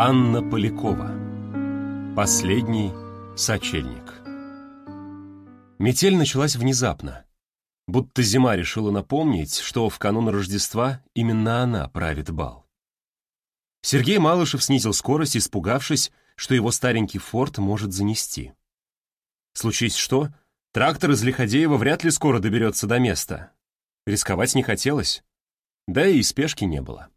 Анна Полякова. Последний сочельник. Метель началась внезапно, будто зима решила напомнить, что в канун Рождества именно она правит бал. Сергей Малышев снизил скорость, испугавшись, что его старенький форт может занести. Случись что, трактор из Лиходеева вряд ли скоро доберется до места. Рисковать не хотелось, да и спешки не было.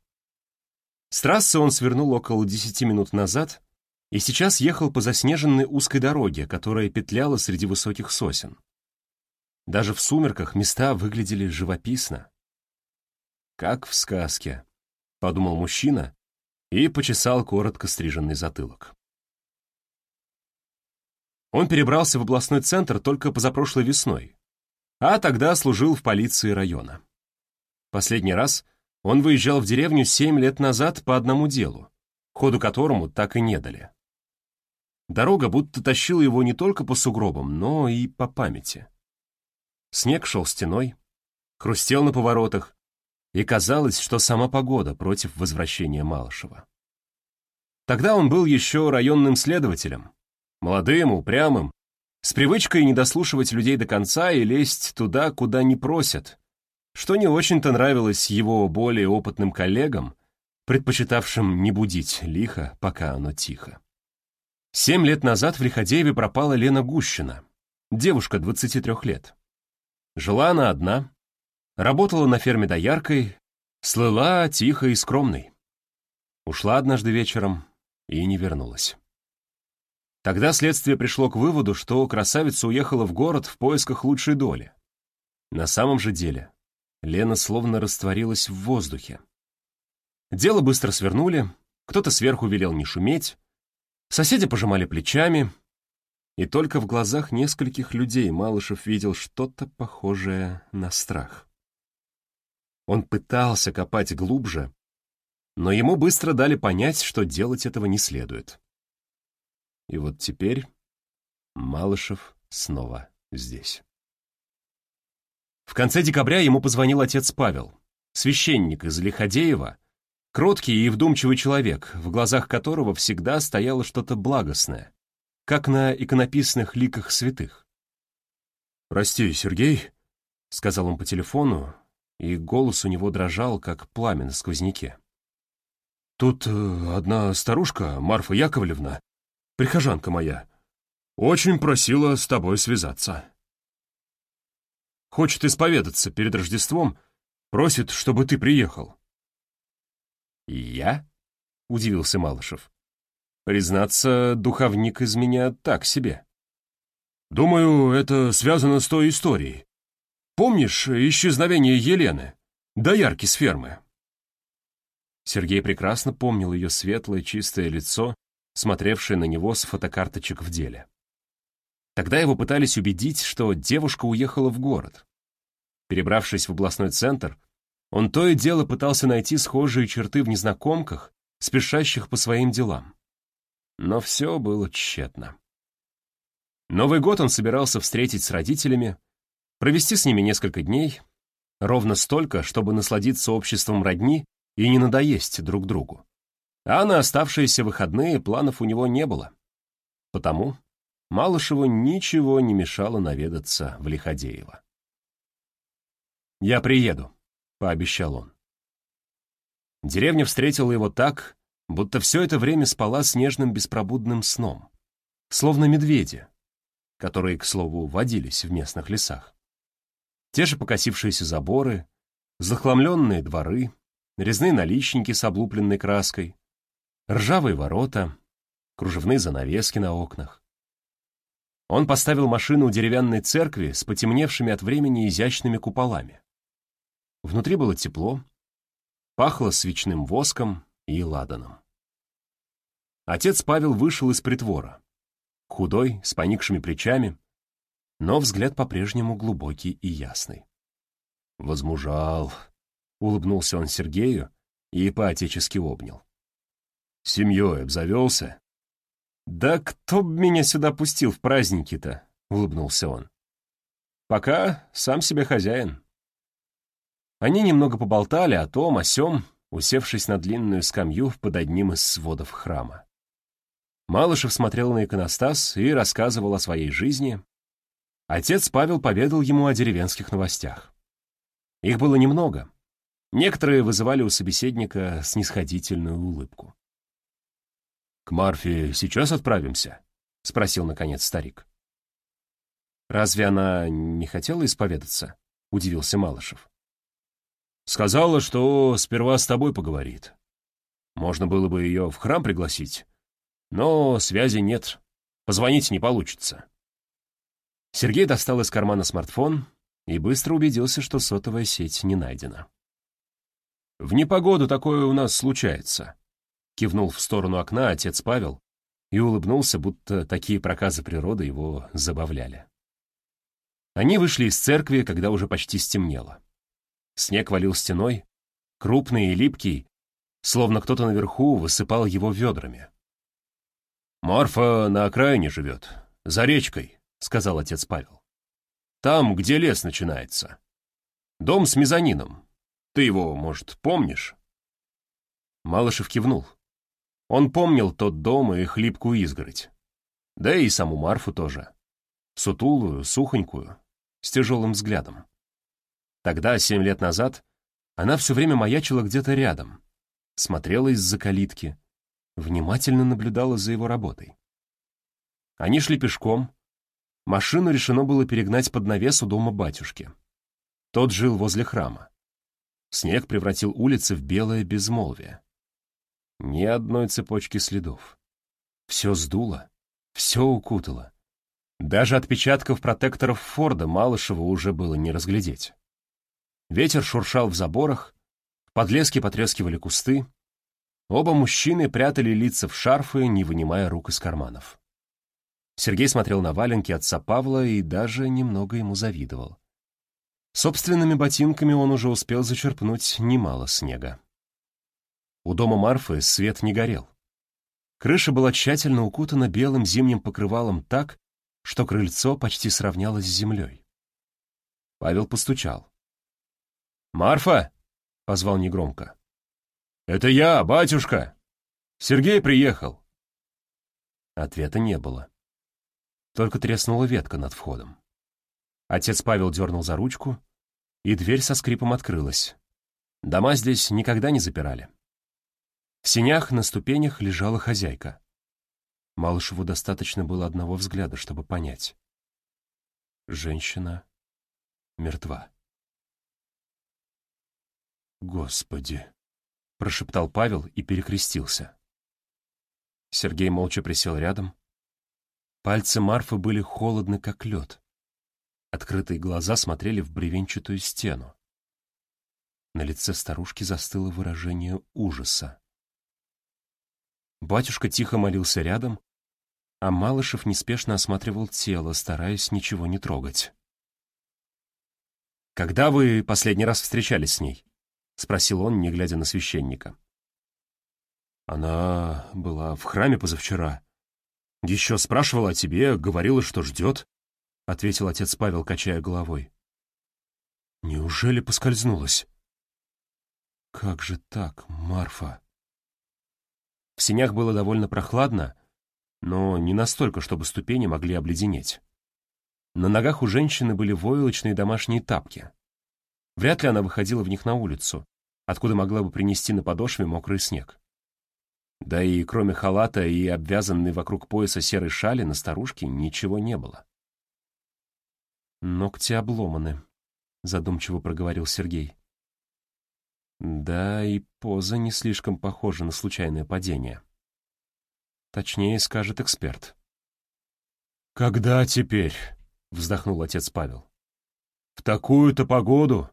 С трассы он свернул около десяти минут назад и сейчас ехал по заснеженной узкой дороге, которая петляла среди высоких сосен. Даже в сумерках места выглядели живописно. «Как в сказке», — подумал мужчина и почесал коротко стриженный затылок. Он перебрался в областной центр только позапрошлой весной, а тогда служил в полиции района. Последний раз он выезжал в деревню семь лет назад по одному делу, ходу которому так и не дали. Дорога будто тащила его не только по сугробам, но и по памяти. Снег шел стеной, хрустел на поворотах, и казалось, что сама погода против возвращения Малышева. Тогда он был еще районным следователем, молодым, упрямым, с привычкой не дослушивать людей до конца и лезть туда, куда не просят, что не очень-то нравилось его более опытным коллегам, предпочитавшим не будить лихо, пока оно тихо. Семь лет назад в Лиходееве пропала Лена Гущина, девушка 23 лет. Жила она одна, работала на ферме дояркой, слыла тихой и скромной. Ушла однажды вечером и не вернулась. Тогда следствие пришло к выводу, что красавица уехала в город в поисках лучшей доли. На самом же деле Лена словно растворилась в воздухе. Дело быстро свернули, кто-то сверху велел не шуметь, соседи пожимали плечами, и только в глазах нескольких людей Малышев видел что-то похожее на страх. Он пытался копать глубже, но ему быстро дали понять, что делать этого не следует. И вот теперь Малышев снова здесь. В конце декабря ему позвонил отец Павел, священник из Лиходеева, кроткий и вдумчивый человек, в глазах которого всегда стояло что-то благостное, как на иконописных ликах святых. «Прости, Сергей», — сказал он по телефону, и голос у него дрожал, как пламя на сквозняке. «Тут э, одна старушка, Марфа Яковлевна, прихожанка моя, очень просила с тобой связаться». Хочет исповедаться перед Рождеством, просит, чтобы ты приехал». «Я?» — удивился Малышев. «Признаться, духовник из меня так себе». «Думаю, это связано с той историей. Помнишь исчезновение Елены, доярки с фермы?» Сергей прекрасно помнил ее светлое, чистое лицо, смотревшее на него с фотокарточек в деле. Тогда его пытались убедить, что девушка уехала в город. Перебравшись в областной центр, он то и дело пытался найти схожие черты в незнакомках, спешащих по своим делам. Но все было тщетно. Новый год он собирался встретить с родителями, провести с ними несколько дней, ровно столько, чтобы насладиться обществом родни и не надоесть друг другу. А на оставшиеся выходные планов у него не было. Потому Малышеву ничего не мешало наведаться в Лиходеево. «Я приеду», — пообещал он. Деревня встретила его так, будто все это время спала снежным беспробудным сном, словно медведи, которые, к слову, водились в местных лесах. Те же покосившиеся заборы, захламленные дворы, резные наличники с облупленной краской, ржавые ворота, кружевные занавески на окнах. Он поставил машину у деревянной церкви с потемневшими от времени изящными куполами. Внутри было тепло, пахло свечным воском и ладаном. Отец Павел вышел из притвора, худой, с поникшими плечами, но взгляд по-прежнему глубокий и ясный. «Возмужал», — улыбнулся он Сергею и поотечески обнял. «Семьей обзавелся?» «Да кто б меня сюда пустил в праздники-то?» — улыбнулся он. «Пока сам себе хозяин». Они немного поболтали о том, о сём, усевшись на длинную скамью под одним из сводов храма. Малышев смотрел на иконостас и рассказывал о своей жизни. Отец Павел поведал ему о деревенских новостях. Их было немного. Некоторые вызывали у собеседника снисходительную улыбку. «К Марфе сейчас отправимся?» — спросил, наконец, старик. «Разве она не хотела исповедаться?» — удивился Малышев. «Сказала, что сперва с тобой поговорит. Можно было бы ее в храм пригласить, но связи нет, позвонить не получится». Сергей достал из кармана смартфон и быстро убедился, что сотовая сеть не найдена. «В непогоду такое у нас случается», — кивнул в сторону окна отец Павел и улыбнулся, будто такие проказы природы его забавляли. Они вышли из церкви, когда уже почти стемнело. Снег валил стеной, крупный и липкий, словно кто-то наверху высыпал его ведрами. «Марфа на окраине живет, за речкой», — сказал отец Павел. «Там, где лес начинается. Дом с мезонином. Ты его, может, помнишь?» Малышев кивнул. Он помнил тот дом и хлипкую изгородь. Да и саму Марфу тоже. Сутулую, сухонькую, с тяжелым взглядом. Тогда, семь лет назад, она все время маячила где-то рядом, смотрела из-за калитки, внимательно наблюдала за его работой. Они шли пешком. Машину решено было перегнать под навес у дома батюшки. Тот жил возле храма. Снег превратил улицы в белое безмолвие. Ни одной цепочки следов. Все сдуло, все укутало. Даже отпечатков протекторов Форда Малышева уже было не разглядеть. Ветер шуршал в заборах, в подлеске потрескивали кусты, Оба мужчины прятали лица в шарфы, не вынимая рук из карманов. Сергей смотрел на валенки отца Павла и даже немного ему завидовал. Собственными ботинками он уже успел зачерпнуть немало снега. У дома Марфы свет не горел. Крыша была тщательно укутана белым зимним покрывалом так, что крыльцо почти сравнялось с землей. Павел постучал. «Марфа!» — позвал негромко. «Это я, батюшка! Сергей приехал!» Ответа не было. Только треснула ветка над входом. Отец Павел дернул за ручку, и дверь со скрипом открылась. Дома здесь никогда не запирали. В синях на ступенях лежала хозяйка. Малышеву достаточно было одного взгляда, чтобы понять. Женщина мертва. Господи! прошептал Павел и перекрестился. Сергей молча присел рядом. Пальцы Марфы были холодны, как лед. Открытые глаза смотрели в бревенчатую стену. На лице старушки застыло выражение ужаса. Батюшка тихо молился рядом, а Малышев неспешно осматривал тело, стараясь ничего не трогать. «Когда вы последний раз встречались с ней?» — спросил он, не глядя на священника. «Она была в храме позавчера. Еще спрашивала о тебе, говорила, что ждет», — ответил отец Павел, качая головой. «Неужели поскользнулась?» «Как же так, Марфа?» В синях было довольно прохладно, но не настолько, чтобы ступени могли обледенеть. На ногах у женщины были войлочные домашние тапки. Вряд ли она выходила в них на улицу, откуда могла бы принести на подошве мокрый снег. Да и кроме халата и обвязанной вокруг пояса серой шали на старушке ничего не было. «Ногти обломаны», — задумчиво проговорил Сергей. Да, и поза не слишком похожа на случайное падение. Точнее, скажет эксперт. «Когда теперь?» — вздохнул отец Павел. «В такую-то погоду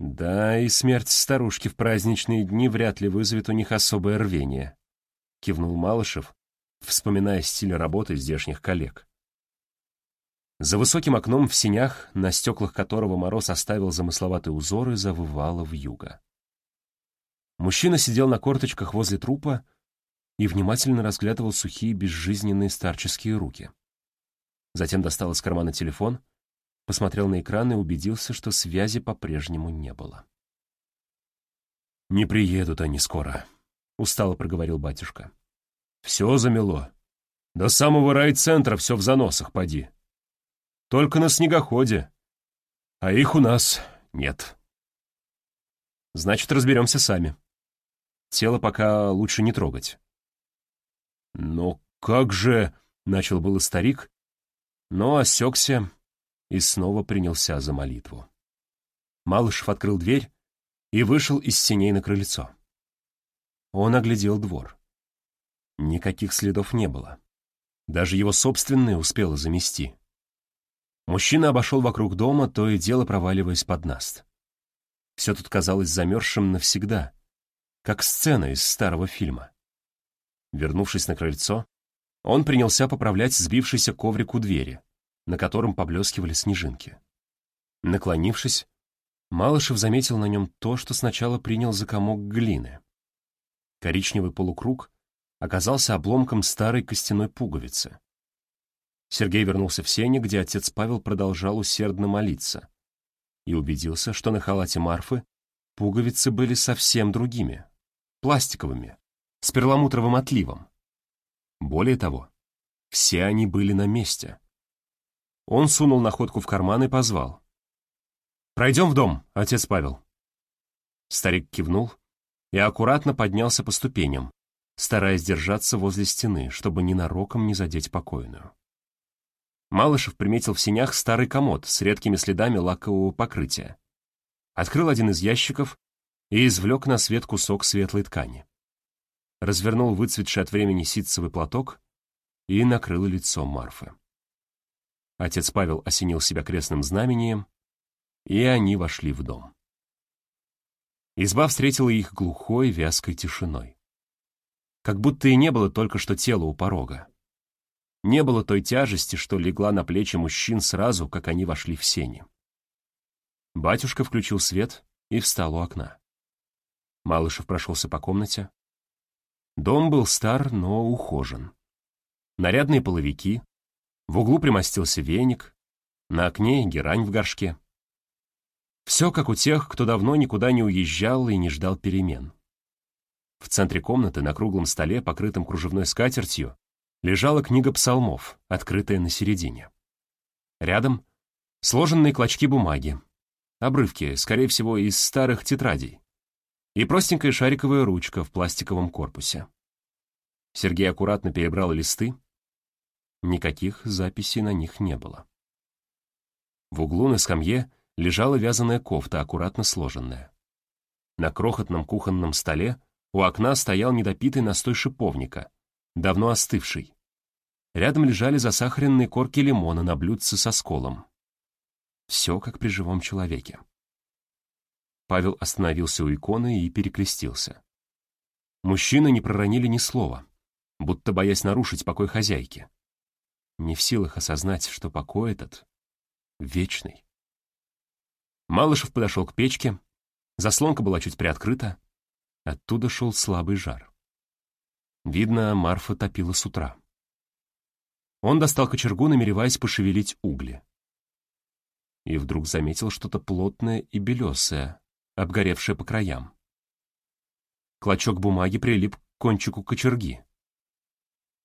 да, и смерть старушки в праздничные дни вряд ли вызовет у них особое рвение, кивнул Малышев, вспоминая стиль работы здешних коллег. За высоким окном в синях, на стеклах которого мороз оставил замысловатые узоры, завывало вьюга. Мужчина сидел на корточках возле трупа и внимательно разглядывал сухие безжизненные старческие руки. Затем достал из кармана телефон — посмотрел на экран и убедился, что связи по-прежнему не было. «Не приедут они скоро», — устало проговорил батюшка. «Все замело. До самого райцентра все в заносах, поди. Только на снегоходе. А их у нас нет». «Значит, разберемся сами. Тело пока лучше не трогать». «Но как же...» — начал было старик, но осекся и снова принялся за молитву. Малышев открыл дверь и вышел из синей на крыльцо. Он оглядел двор. Никаких следов не было. Даже его собственное успело замести. Мужчина обошел вокруг дома, то и дело проваливаясь под наст. Все тут казалось замерзшим навсегда, как сцена из старого фильма. Вернувшись на крыльцо, он принялся поправлять сбившийся коврик у двери, на котором поблескивали снежинки. Наклонившись, Малышев заметил на нем то, что сначала принял за комок глины. Коричневый полукруг оказался обломком старой костяной пуговицы. Сергей вернулся в сене, где отец Павел продолжал усердно молиться, и убедился, что на халате Марфы пуговицы были совсем другими, пластиковыми, с перламутровым отливом. Более того, все они были на месте. Он сунул находку в карман и позвал. «Пройдем в дом, отец Павел». Старик кивнул и аккуратно поднялся по ступеням, стараясь держаться возле стены, чтобы ненароком не задеть покойную. Малышев приметил в синях старый комод с редкими следами лакового покрытия. Открыл один из ящиков и извлек на свет кусок светлой ткани. Развернул выцветший от времени ситцевый платок и накрыл лицо Марфы. Отец Павел осенил себя крестным знамением, и они вошли в дом. Изба встретила их глухой, вязкой тишиной. Как будто и не было только что тела у порога. Не было той тяжести, что легла на плечи мужчин сразу, как они вошли в сени. Батюшка включил свет и встал у окна. Малышев прошелся по комнате. Дом был стар, но ухожен. Нарядные половики, в углу примостился веник, на окне герань в горшке. Все как у тех, кто давно никуда не уезжал и не ждал перемен. В центре комнаты на круглом столе, покрытом кружевной скатертью, лежала книга псалмов, открытая на середине. Рядом сложенные клочки бумаги, обрывки, скорее всего, из старых тетрадей, и простенькая шариковая ручка в пластиковом корпусе. Сергей аккуратно перебрал листы, Никаких записей на них не было. В углу на скамье лежала вязаная кофта, аккуратно сложенная. На крохотном кухонном столе у окна стоял недопитый настой шиповника, давно остывший. Рядом лежали засахаренные корки лимона на блюдце со сколом. Все как при живом человеке. Павел остановился у иконы и перекрестился. Мужчины не проронили ни слова, будто боясь нарушить покой хозяйки не в силах осознать, что покой этот вечный. Малышев подошел к печке, заслонка была чуть приоткрыта, оттуда шел слабый жар. Видно, Марфа топила с утра. Он достал кочергу, намереваясь пошевелить угли. И вдруг заметил что-то плотное и белесое, обгоревшее по краям. Клочок бумаги прилип к кончику кочерги.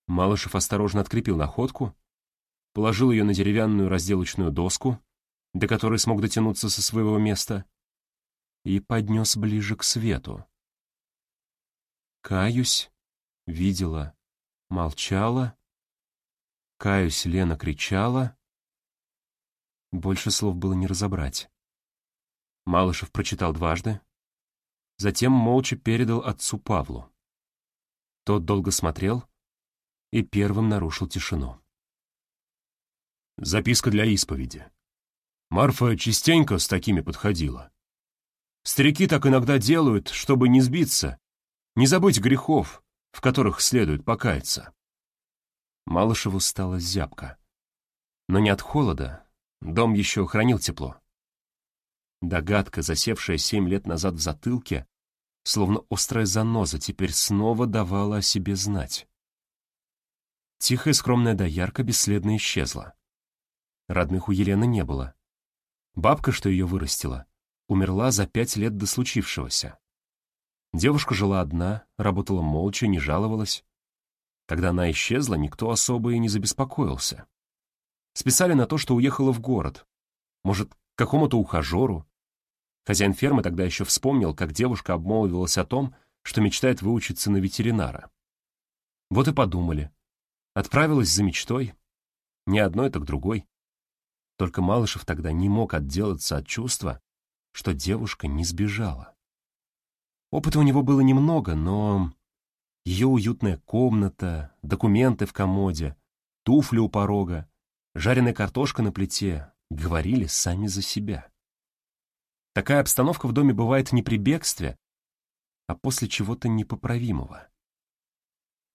Малышев осторожно открепил находку положил ее на деревянную разделочную доску, до которой смог дотянуться со своего места, и поднес ближе к свету. Каюсь, видела, молчала. Каюсь, Лена кричала. Больше слов было не разобрать. Малышев прочитал дважды, затем молча передал отцу Павлу. Тот долго смотрел и первым нарушил тишину. Записка для исповеди. Марфа частенько с такими подходила. Старики так иногда делают, чтобы не сбиться, не забыть грехов, в которых следует покаяться. Малышеву стало зябко. Но не от холода, дом еще хранил тепло. Догадка, засевшая семь лет назад в затылке, словно острая заноза, теперь снова давала о себе знать. Тихая скромная доярка бесследно исчезла. Родных у Елены не было. Бабка, что ее вырастила, умерла за пять лет до случившегося. Девушка жила одна, работала молча, не жаловалась. Когда она исчезла, никто особо и не забеспокоился. Списали на то, что уехала в город. Может, к какому-то ухажеру. Хозяин фермы тогда еще вспомнил, как девушка обмолвилась о том, что мечтает выучиться на ветеринара. Вот и подумали. Отправилась за мечтой. Не одной, так другой. Только Малышев тогда не мог отделаться от чувства, что девушка не сбежала. Опыта у него было немного, но ее уютная комната, документы в комоде, туфли у порога, жареная картошка на плите говорили сами за себя. Такая обстановка в доме бывает не при бегстве, а после чего-то непоправимого.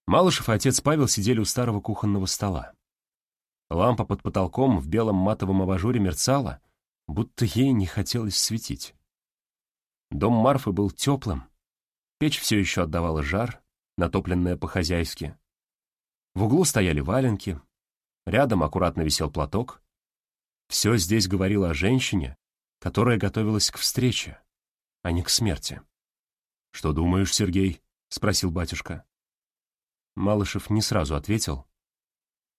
Малышев и отец Павел сидели у старого кухонного стола. Лампа под потолком в белом матовом абажуре мерцала, будто ей не хотелось светить. Дом Марфы был теплым, печь все еще отдавала жар, натопленная по-хозяйски. В углу стояли валенки, рядом аккуратно висел платок. Все здесь говорило о женщине, которая готовилась к встрече, а не к смерти. «Что думаешь, Сергей?» — спросил батюшка. Малышев не сразу ответил.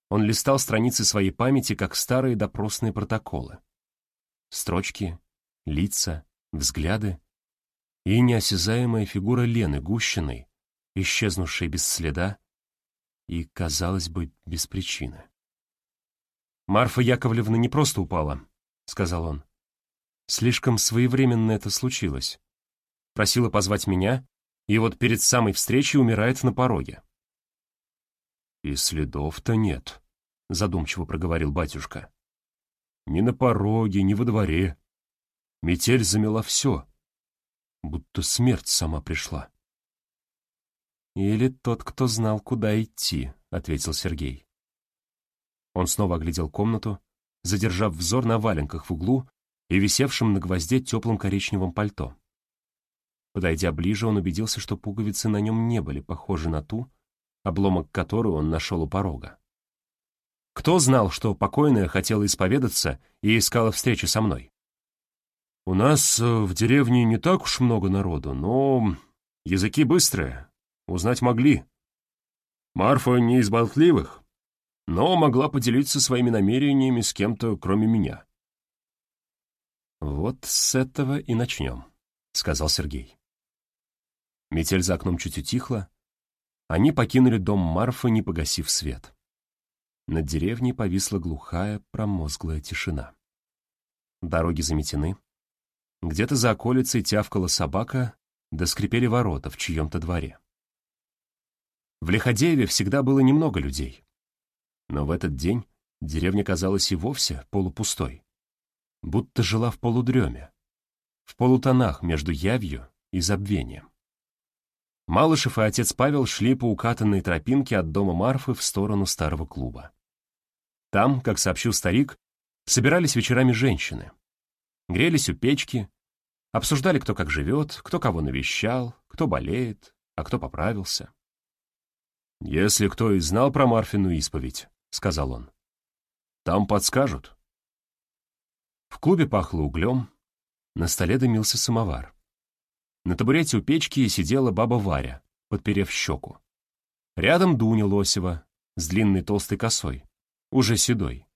Он листал страницы своей памяти, как старые допросные протоколы. Строчки, лица, взгляды и неосязаемая фигура Лены Гущиной, исчезнувшей без следа и, казалось бы, без причины. «Марфа Яковлевна не просто упала», — сказал он. «Слишком своевременно это случилось. Просила позвать меня, и вот перед самой встречей умирает на пороге. «И следов-то нет», — задумчиво проговорил батюшка. «Ни на пороге, ни во дворе. Метель замела все, будто смерть сама пришла». «Или тот, кто знал, куда идти», — ответил Сергей. Он снова оглядел комнату, задержав взор на валенках в углу и висевшем на гвозде теплом коричневом пальто. Подойдя ближе, он убедился, что пуговицы на нем не были похожи на ту, обломок которую он нашел у порога. Кто знал, что покойная хотела исповедаться и искала встречи со мной? У нас э, в деревне не так уж много народу, но языки быстрые, узнать могли. Марфа не из болтливых, но могла поделиться своими намерениями с кем-то, кроме меня. «Вот с этого и начнем», — сказал Сергей. Метель за окном чуть утихла, они покинули дом Марфы, не погасив свет. Над деревней повисла глухая, промозглая тишина. Дороги заметены. Где-то за околицей тявкала собака, да скрипели ворота в чьем-то дворе. В Лиходееве всегда было немного людей. Но в этот день деревня казалась и вовсе полупустой, будто жила в полудреме, в полутонах между явью и забвением. Малышев и отец Павел шли по укатанной тропинке от дома Марфы в сторону старого клуба. Там, как сообщил старик, собирались вечерами женщины. Грелись у печки, обсуждали, кто как живет, кто кого навещал, кто болеет, а кто поправился. «Если кто и знал про Марфину исповедь», — сказал он, — «там подскажут». В клубе пахло углем, на столе дымился самовар. На табурете у печки сидела баба Варя, подперев щеку. Рядом Дуня Лосева с длинной толстой косой, уже седой,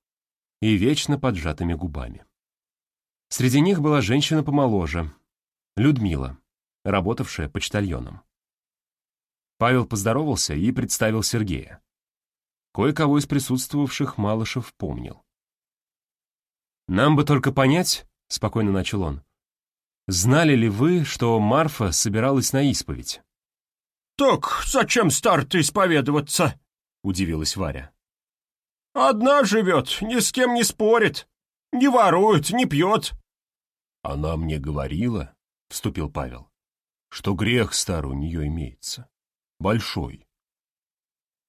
и вечно поджатыми губами. Среди них была женщина помоложе, Людмила, работавшая почтальоном. Павел поздоровался и представил Сергея. Кое-кого из присутствовавших Малышев помнил. «Нам бы только понять», — спокойно начал он, Знали ли вы, что Марфа собиралась на исповедь? «Так зачем старт исповедоваться?» — удивилась Варя. «Одна живет, ни с кем не спорит, не ворует, не пьет». «Она мне говорила», — вступил Павел, «что грех старый у нее имеется. Большой».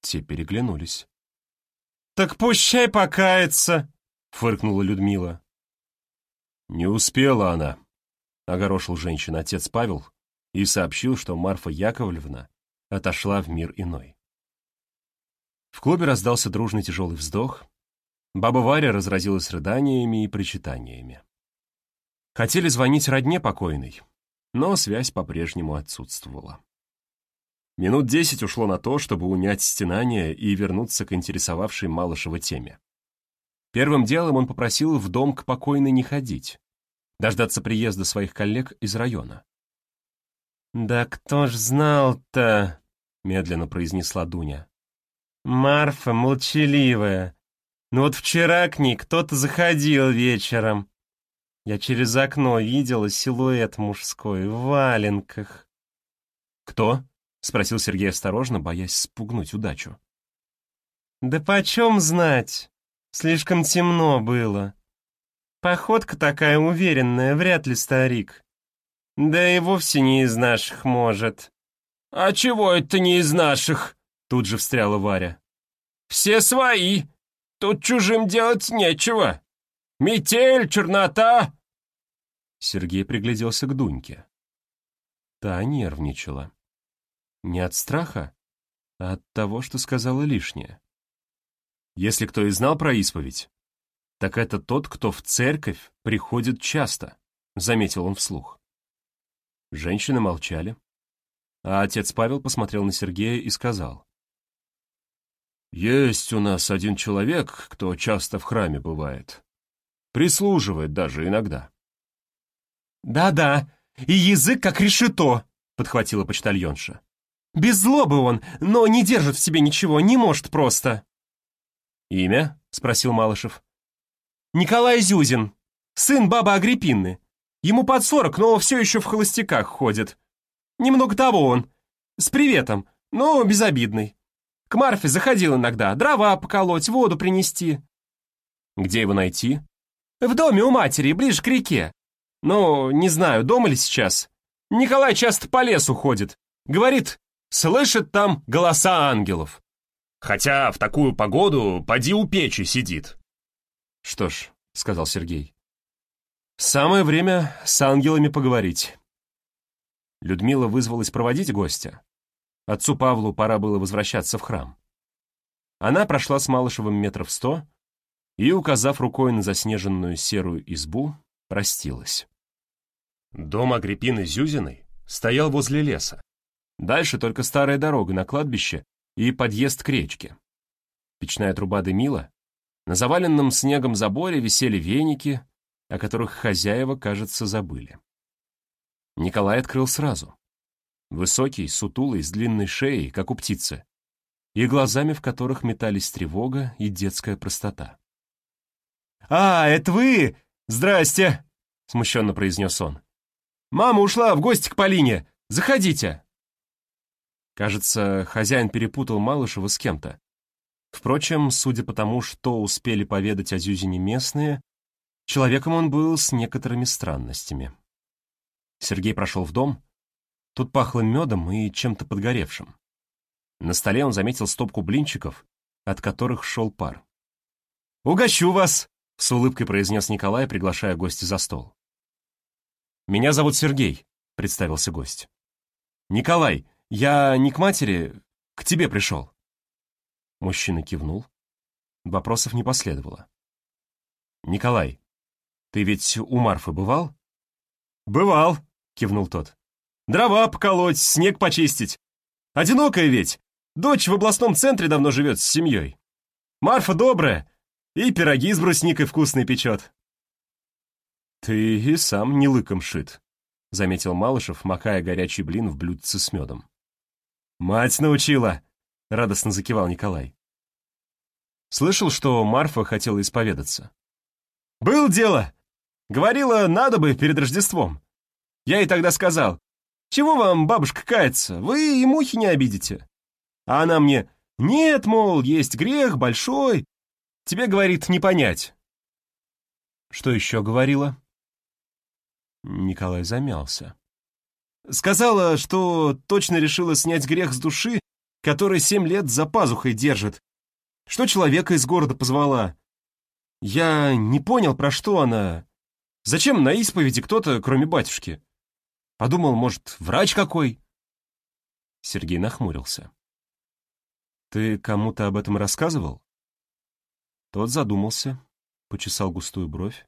Те переглянулись. «Так пущай покается», — фыркнула Людмила. «Не успела она», — огорошил женщин отец Павел и сообщил, что Марфа Яковлевна отошла в мир иной. В клубе раздался дружный тяжелый вздох. Баба Варя разразилась рыданиями и причитаниями. Хотели звонить родне покойной, но связь по-прежнему отсутствовала. Минут десять ушло на то, чтобы унять стенание и вернуться к интересовавшей Малышева теме. Первым делом он попросил в дом к покойной не ходить, дождаться приезда своих коллег из района. «Да кто ж знал-то?» — медленно произнесла Дуня. «Марфа молчаливая. Ну вот вчера к ней кто-то заходил вечером. Я через окно видела силуэт мужской в валенках». «Кто?» — спросил Сергей осторожно, боясь спугнуть удачу. «Да почем знать? Слишком темно было. Походка такая уверенная, вряд ли старик. Да и вовсе не из наших, может». «А чего это не из наших?» Тут же встряла Варя. «Все свои. Тут чужим делать нечего. Метель, чернота». Сергей пригляделся к Дуньке. Та нервничала. Не от страха, а от того, что сказала лишнее. Если кто и знал про исповедь, так это тот, кто в церковь приходит часто, заметил он вслух. Женщины молчали, а отец Павел посмотрел на Сергея и сказал. «Есть у нас один человек, кто часто в храме бывает. Прислуживает даже иногда». «Да-да, и язык как решето», — подхватила почтальонша. «Без злобы он, но не держит в себе ничего, не может просто». «Имя?» — спросил Малышев. «Николай Зюзин, сын бабы Агриппины. Ему под сорок, но все еще в холостяках ходит. Немного того он. С приветом, но безобидный. К Марфе заходил иногда, дрова поколоть, воду принести». «Где его найти?» «В доме у матери, ближе к реке. Ну, не знаю, дома ли сейчас. Николай часто по лесу ходит. Говорит, слышит там голоса ангелов. Хотя в такую погоду поди у печи сидит. Что ж, сказал Сергей. Самое время с ангелами поговорить. Людмила вызвалась проводить гостя. Отцу Павлу пора было возвращаться в храм. Она прошла с Малышевым метров сто и, указав рукой на заснеженную серую избу, простилась. Дом Агриппины Зюзиной стоял возле леса. Дальше только старая дорога на кладбище и подъезд к речке. Печная труба дымила. На заваленном снегом заборе висели веники, о которых хозяева, кажется, забыли. Николай открыл сразу. Высокий, сутулый, с длинной шеей, как у птицы, и глазами, в которых метались тревога и детская простота. «А, это вы? Здрасте!» — смущенно произнес он. «Мама ушла в гости к Полине. Заходите!» Кажется, хозяин перепутал Малышева с кем-то. Впрочем, судя по тому, что успели поведать о Зюзине местные, человеком он был с некоторыми странностями. Сергей прошел в дом. Тут пахло медом и чем-то подгоревшим. На столе он заметил стопку блинчиков, от которых шел пар. «Угощу вас!» — с улыбкой произнес Николай, приглашая гостя за стол. «Меня зовут Сергей», — представился гость. «Николай, я не к матери, к тебе пришел». Мужчина кивнул. Вопросов не последовало. «Николай, ты ведь у Марфы бывал?» «Бывал», — кивнул тот. «Дрова поколоть, снег почистить. Одинокая ведь. Дочь в областном центре давно живет с семьей. Марфа добрая и пироги с брусникой вкусные печет». «Ты и сам не лыком шит», — заметил Малышев, макая горячий блин в блюдце с медом. «Мать научила!» — радостно закивал Николай. «Слышал, что Марфа хотела исповедаться?» «Был дело! Говорила, надо бы перед Рождеством. Я ей тогда сказал, чего вам, бабушка, кается, вы и мухи не обидите. А она мне, нет, мол, есть грех большой, тебе, говорит, не понять». «Что еще говорила?» Николай замялся. Сказала, что точно решила снять грех с души, который семь лет за пазухой держит. Что человека из города позвала. Я не понял, про что она. Зачем на исповеди кто-то, кроме батюшки? Подумал, может, врач какой? Сергей нахмурился. «Ты кому-то об этом рассказывал?» Тот задумался, почесал густую бровь.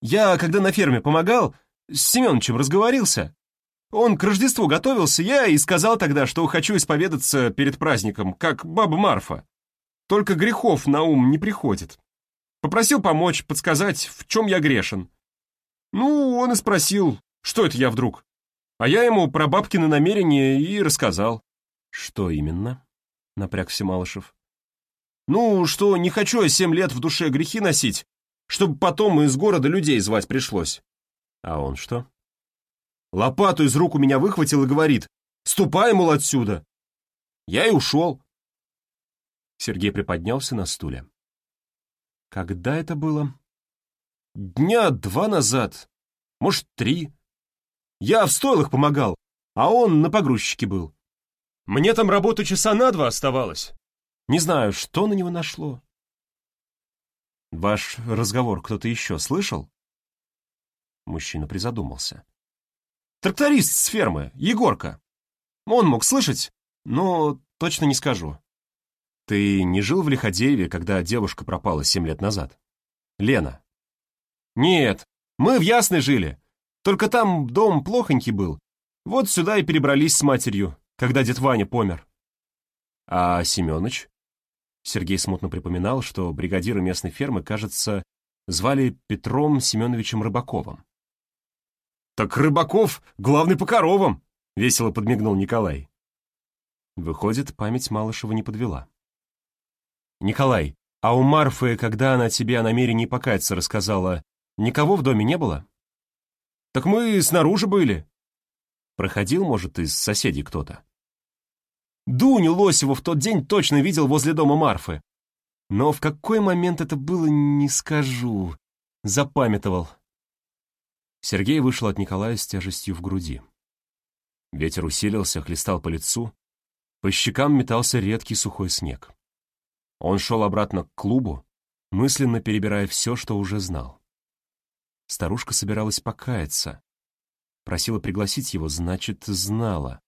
«Я, когда на ферме помогал, с Семеновичем разговорился. Он к Рождеству готовился, я и сказал тогда, что хочу исповедаться перед праздником, как баба Марфа. Только грехов на ум не приходит. Попросил помочь, подсказать, в чем я грешен. Ну, он и спросил, что это я вдруг. А я ему про бабкины намерения и рассказал. Что именно? Напрягся Малышев. Ну, что не хочу я семь лет в душе грехи носить, чтобы потом из города людей звать пришлось. А он что? Лопату из рук у меня выхватил и говорит, ступай, мол, отсюда. Я и ушел. Сергей приподнялся на стуле. Когда это было? Дня два назад, может, три. Я в стойлах помогал, а он на погрузчике был. Мне там работу часа на два оставалось. Не знаю, что на него нашло. Ваш разговор кто-то еще слышал? Мужчина призадумался. Тракторист с фермы, Егорка. Он мог слышать, но точно не скажу. Ты не жил в Лиходееве, когда девушка пропала семь лет назад? Лена. Нет, мы в Ясной жили. Только там дом плохонький был. Вот сюда и перебрались с матерью, когда дед Ваня помер. А Семёныч? Сергей смутно припоминал, что бригадира местной фермы, кажется, звали Петром Семеновичем Рыбаковым. «Так Рыбаков главный по коровам!» — весело подмигнул Николай. Выходит, память Малышева не подвела. «Николай, а у Марфы, когда она тебе о намерении покаяться рассказала, никого в доме не было?» «Так мы снаружи были». «Проходил, может, из соседей кто-то?» «Дуню Лосеву в тот день точно видел возле дома Марфы. Но в какой момент это было, не скажу. Запамятовал». Сергей вышел от Николая с тяжестью в груди. Ветер усилился, хлестал по лицу, по щекам метался редкий сухой снег. Он шел обратно к клубу, мысленно перебирая все, что уже знал. Старушка собиралась покаяться. Просила пригласить его, значит, знала.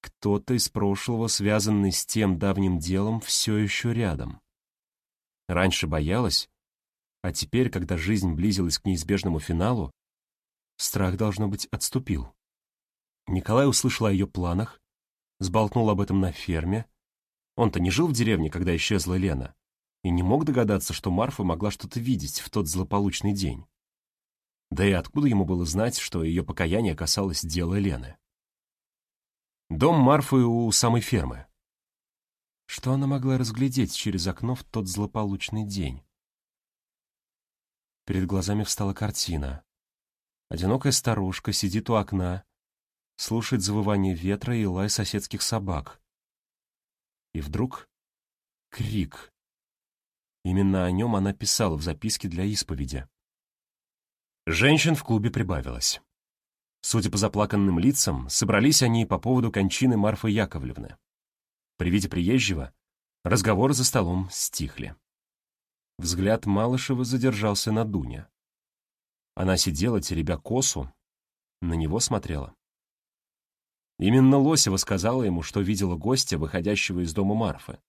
Кто-то из прошлого, связанный с тем давним делом, все еще рядом. Раньше боялась, а теперь, когда жизнь близилась к неизбежному финалу, Страх, должно быть, отступил. Николай услышал о ее планах, сболтнул об этом на ферме. Он-то не жил в деревне, когда исчезла Лена, и не мог догадаться, что Марфа могла что-то видеть в тот злополучный день. Да и откуда ему было знать, что ее покаяние касалось дела Лены? Дом Марфы у самой фермы. Что она могла разглядеть через окно в тот злополучный день? Перед глазами встала картина. Одинокая старушка сидит у окна, слушает завывание ветра и лай соседских собак. И вдруг крик. Именно о нем она писала в записке для исповеди. Женщин в клубе прибавилось. Судя по заплаканным лицам, собрались они по поводу кончины Марфы Яковлевны. При виде приезжего разговоры за столом стихли. Взгляд Малышева задержался на Дуне. Она сидела, теребя косу, на него смотрела. Именно Лосева сказала ему, что видела гостя, выходящего из дома Марфы.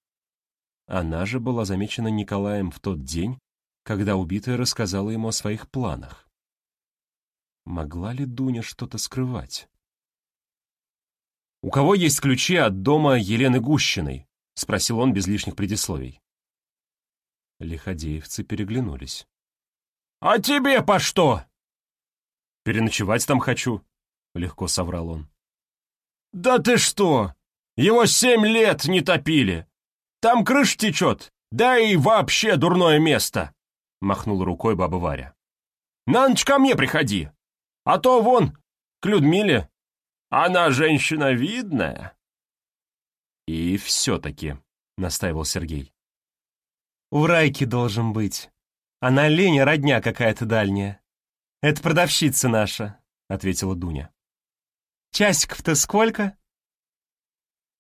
Она же была замечена Николаем в тот день, когда убитая рассказала ему о своих планах. Могла ли Дуня что-то скрывать? «У кого есть ключи от дома Елены Гущиной?» — спросил он без лишних предисловий. Лиходеевцы переглянулись. «А тебе по что?» «Переночевать там хочу», — легко соврал он. «Да ты что! Его семь лет не топили! Там крыша течет, да и вообще дурное место!» — махнула рукой баба Варя. «На ночь ко мне приходи, а то вон, к Людмиле. Она женщина видная». «И все-таки», — настаивал Сергей. «У Райки должен быть», она Леня родня какая-то дальняя. Это продавщица наша, — ответила Дуня. Часиков-то сколько?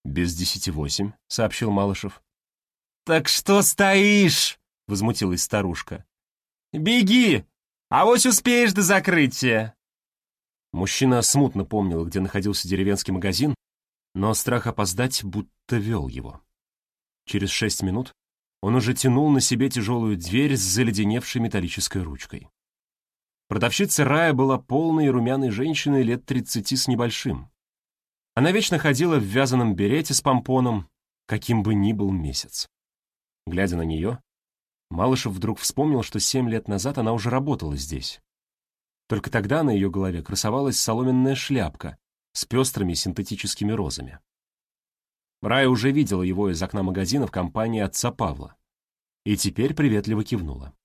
Без десяти восемь, — сообщил Малышев. Так что стоишь? — возмутилась старушка. Беги, а вот успеешь до закрытия. Мужчина смутно помнил, где находился деревенский магазин, но страх опоздать будто вел его. Через шесть минут он уже тянул на себе тяжелую дверь с заледеневшей металлической ручкой. Продавщица Рая была полной румяной женщиной лет тридцати с небольшим. Она вечно ходила в вязаном берете с помпоном, каким бы ни был месяц. Глядя на нее, Малышев вдруг вспомнил, что семь лет назад она уже работала здесь. Только тогда на ее голове красовалась соломенная шляпка с пестрыми синтетическими розами. Рая уже видела его из окна магазина в компании отца Павла. И теперь приветливо кивнула.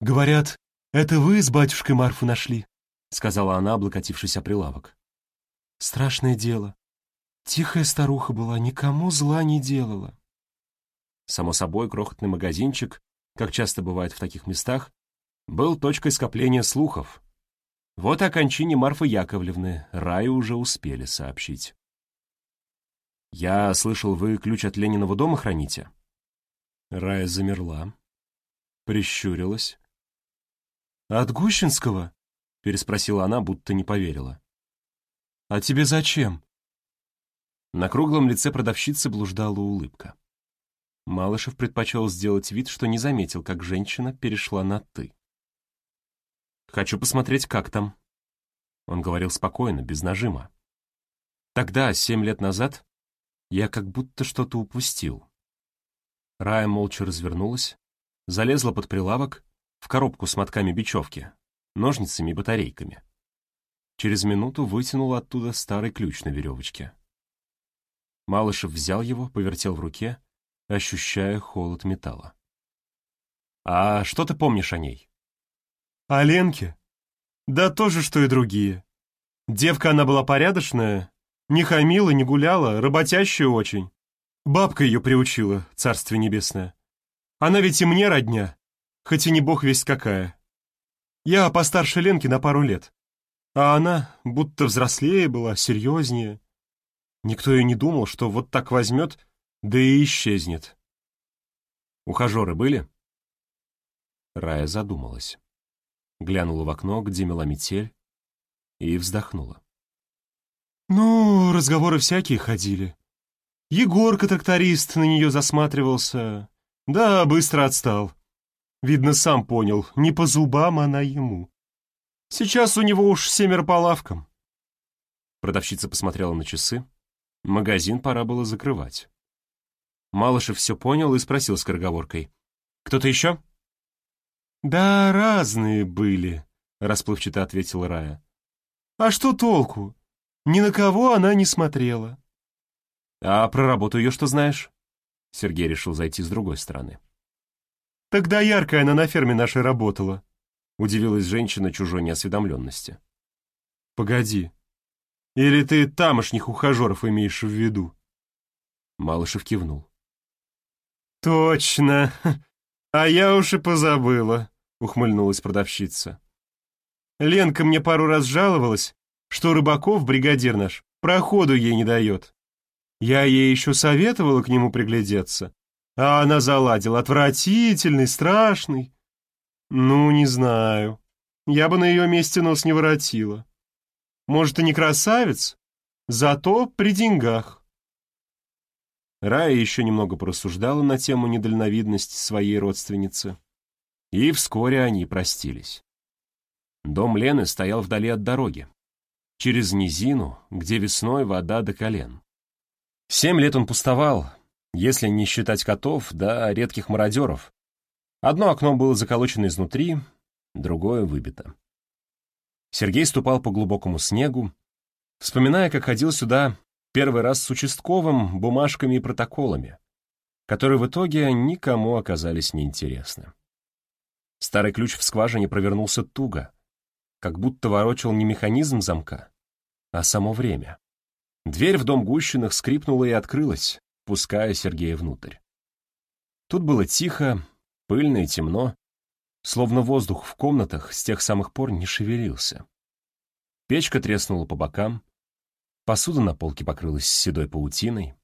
«Говорят, это вы с батюшкой Марфу нашли?» — сказала она, облокотившись о прилавок. «Страшное дело. Тихая старуха была, никому зла не делала». Само собой, крохотный магазинчик, как часто бывает в таких местах, был точкой скопления слухов. Вот о кончине Марфы Яковлевны Раю уже успели сообщить. «Я слышал, вы ключ от Лениного дома храните?» Рая замерла, прищурилась. «От Гущинского?» — переспросила она, будто не поверила. «А тебе зачем?» На круглом лице продавщицы блуждала улыбка. Малышев предпочел сделать вид, что не заметил, как женщина перешла на «ты». «Хочу посмотреть, как там». Он говорил спокойно, без нажима. Тогда, семь лет назад, я как будто что-то упустил. Рая молча развернулась, залезла под прилавок в коробку с мотками бечевки, ножницами и батарейками. Через минуту вытянула оттуда старый ключ на веревочке. Малышев взял его, повертел в руке, ощущая холод металла. «А что ты помнишь о ней?» «О Ленке? Да то же, что и другие. Девка она была порядочная, не хамила, не гуляла, работящая очень. Бабка ее приучила, царствие небесное. Она ведь и мне родня, хоть и не бог весть какая. Я постарше Ленки на пару лет. А она будто взрослее была, серьезнее. Никто и не думал, что вот так возьмет, да и исчезнет. Ухажеры были? Рая задумалась. Глянула в окно, где мела метель, и вздохнула. Ну, разговоры всякие ходили. Егорка, тракторист, на нее засматривался. Да, быстро отстал. Видно, сам понял, не по зубам она ему. Сейчас у него уж семеро по лавкам. Продавщица посмотрела на часы. Магазин пора было закрывать. Малышев все понял и спросил скороговоркой. «Кто-то еще?» «Да, разные были», — расплывчато ответила Рая. «А что толку? Ни на кого она не смотрела. «А про работу ее что знаешь?» Сергей решил зайти с другой стороны. «Тогда яркая она на ферме нашей работала», — удивилась женщина чужой неосведомленности. «Погоди. Или ты тамошних ухажеров имеешь в виду?» Малышев кивнул. «Точно. А я уж и позабыла», — ухмыльнулась продавщица. «Ленка мне пару раз жаловалась, что Рыбаков, бригадир наш, проходу ей не дает. Я ей еще советовала к нему приглядеться, а она заладила. Отвратительный, страшный. Ну, не знаю. Я бы на ее месте нос не воротила. Может, и не красавец, зато при деньгах. Рая еще немного порассуждала на тему недальновидности своей родственницы. И вскоре они простились. Дом Лены стоял вдали от дороги, через низину, где весной вода до колен. Семь лет он пустовал, если не считать котов да редких мародеров. Одно окно было заколочено изнутри, другое выбито. Сергей ступал по глубокому снегу, вспоминая, как ходил сюда первый раз с участковым, бумажками и протоколами, которые в итоге никому оказались неинтересны. Старый ключ в скважине провернулся туго, как будто ворочал не механизм замка, а само время. Дверь в дом Гущиных скрипнула и открылась, пуская Сергея внутрь. Тут было тихо, пыльно и темно, словно воздух в комнатах с тех самых пор не шевелился. Печка треснула по бокам, посуда на полке покрылась седой паутиной.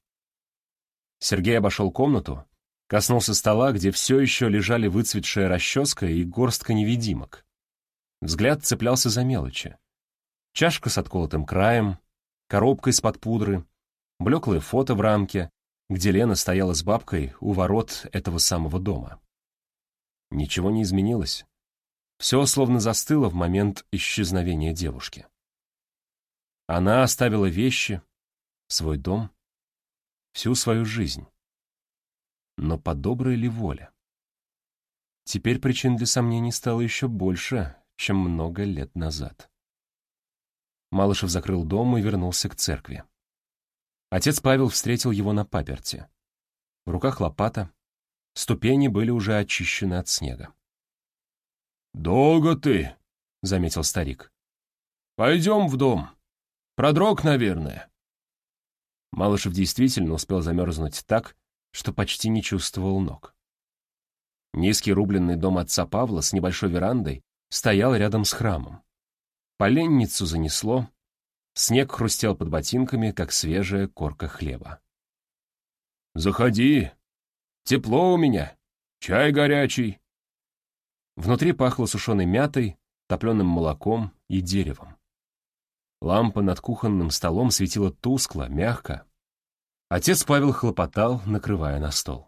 Сергей обошел комнату, коснулся стола, где все еще лежали выцветшая расческа и горстка невидимок. Взгляд цеплялся за мелочи. Чашка с отколотым краем, коробка из-под пудры, блеклое фото в рамке, где Лена стояла с бабкой у ворот этого самого дома. Ничего не изменилось. Все словно застыло в момент исчезновения девушки. Она оставила вещи, свой дом, всю свою жизнь. Но по доброй ли воле? Теперь причин для сомнений стало еще больше, чем много лет назад. Малышев закрыл дом и вернулся к церкви. Отец Павел встретил его на паперте. В руках лопата, ступени были уже очищены от снега. «Долго ты», — заметил старик. «Пойдем в дом. Продрог, наверное». Малышев действительно успел замерзнуть так, что почти не чувствовал ног. Низкий рубленный дом отца Павла с небольшой верандой стоял рядом с храмом. Поленницу занесло, снег хрустел под ботинками, как свежая корка хлеба. «Заходи. Тепло у меня. Чай горячий». Внутри пахло сушеной мятой, топленым молоком и деревом. Лампа над кухонным столом светила тускло, мягко. Отец Павел хлопотал, накрывая на стол.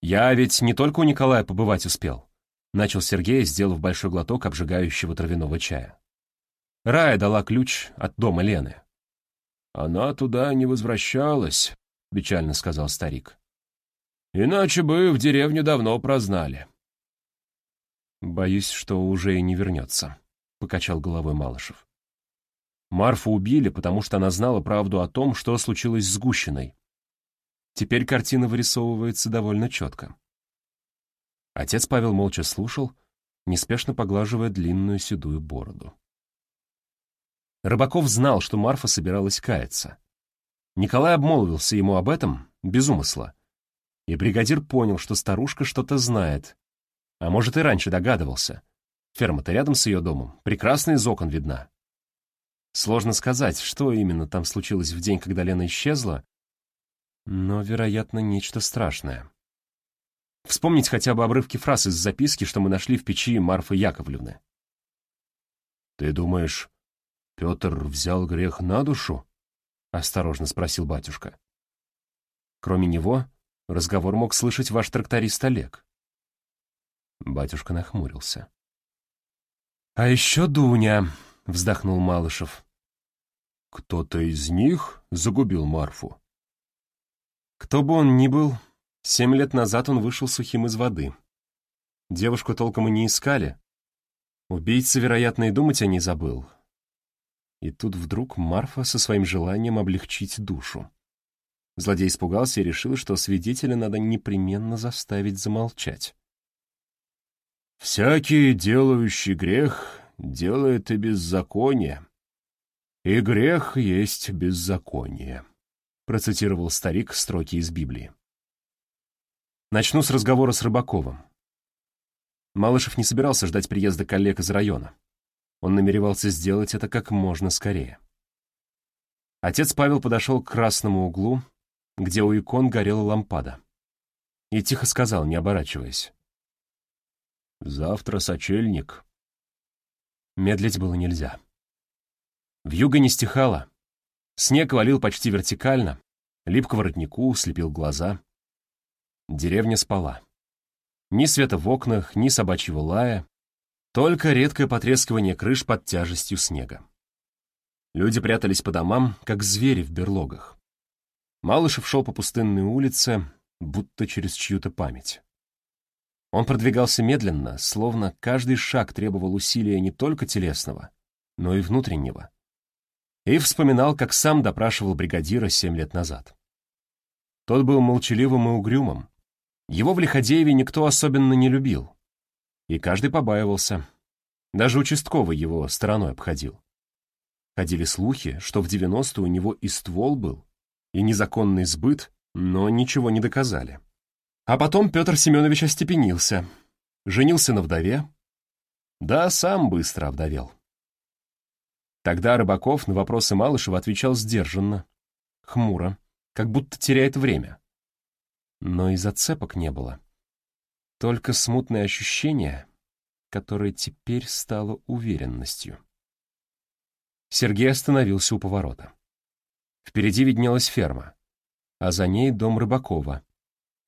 «Я ведь не только у Николая побывать успел», — начал Сергей, сделав большой глоток обжигающего травяного чая. Рая дала ключ от дома Лены. «Она туда не возвращалась», — печально сказал старик. «Иначе бы в деревню давно прознали». «Боюсь, что уже и не вернется», — покачал головой Малышев. Марфу убили, потому что она знала правду о том, что случилось с Гущиной. Теперь картина вырисовывается довольно четко. Отец Павел молча слушал, неспешно поглаживая длинную седую бороду. Рыбаков знал, что Марфа собиралась каяться. Николай обмолвился ему об этом, без умысла. И бригадир понял, что старушка что-то знает. А может, и раньше догадывался. Ферма-то рядом с ее домом, прекрасно из окон видна. Сложно сказать, что именно там случилось в день, когда Лена исчезла, но, вероятно, нечто страшное. Вспомнить хотя бы обрывки фраз из записки, что мы нашли в печи Марфы Яковлевны. «Ты думаешь, Петр взял грех на душу?» — осторожно спросил батюшка. Кроме него, разговор мог слышать ваш тракторист Олег. Батюшка нахмурился. «А еще Дуня», — вздохнул Малышев. «Кто-то из них загубил Марфу?» Кто бы он ни был, семь лет назад он вышел сухим из воды. Девушку толком и не искали. Убийца, вероятно, и думать о ней забыл. И тут вдруг Марфа со своим желанием облегчить душу. Злодей испугался и решил, что свидетеля надо непременно заставить замолчать. «Всякий, делающий грех, делает и беззаконие. И грех есть беззаконие», — процитировал старик строки из Библии. Начну с разговора с Рыбаковым. Малышев не собирался ждать приезда коллег из района. Он намеревался сделать это как можно скорее. Отец Павел подошел к красному углу, где у икон горела лампада, и тихо сказал, не оборачиваясь. «Завтра сочельник. Медлить было нельзя. Вьюга не стихала. Снег валил почти вертикально, лип к воротнику, слепил глаза. Деревня спала. Ни света в окнах, ни собачьего лая, только редкое потрескивание крыш под тяжестью снега. Люди прятались по домам, как звери в берлогах. Малышев шел по пустынной улице, будто через чью-то память. Он продвигался медленно, словно каждый шаг требовал усилия не только телесного, но и внутреннего. И вспоминал, как сам допрашивал бригадира семь лет назад. Тот был молчаливым и угрюмым. Его в Лиходееве никто особенно не любил. И каждый побаивался. Даже участковый его стороной обходил. Ходили слухи, что в 90-е у него и ствол был, и незаконный сбыт, но ничего не доказали. А потом Петр Семенович остепенился, женился на вдове. Да, сам быстро овдовел. Тогда Рыбаков на вопросы Малышева отвечал сдержанно, хмуро, как будто теряет время. Но и зацепок не было. Только смутное ощущение, которое теперь стало уверенностью. Сергей остановился у поворота. Впереди виднелась ферма, а за ней дом Рыбакова,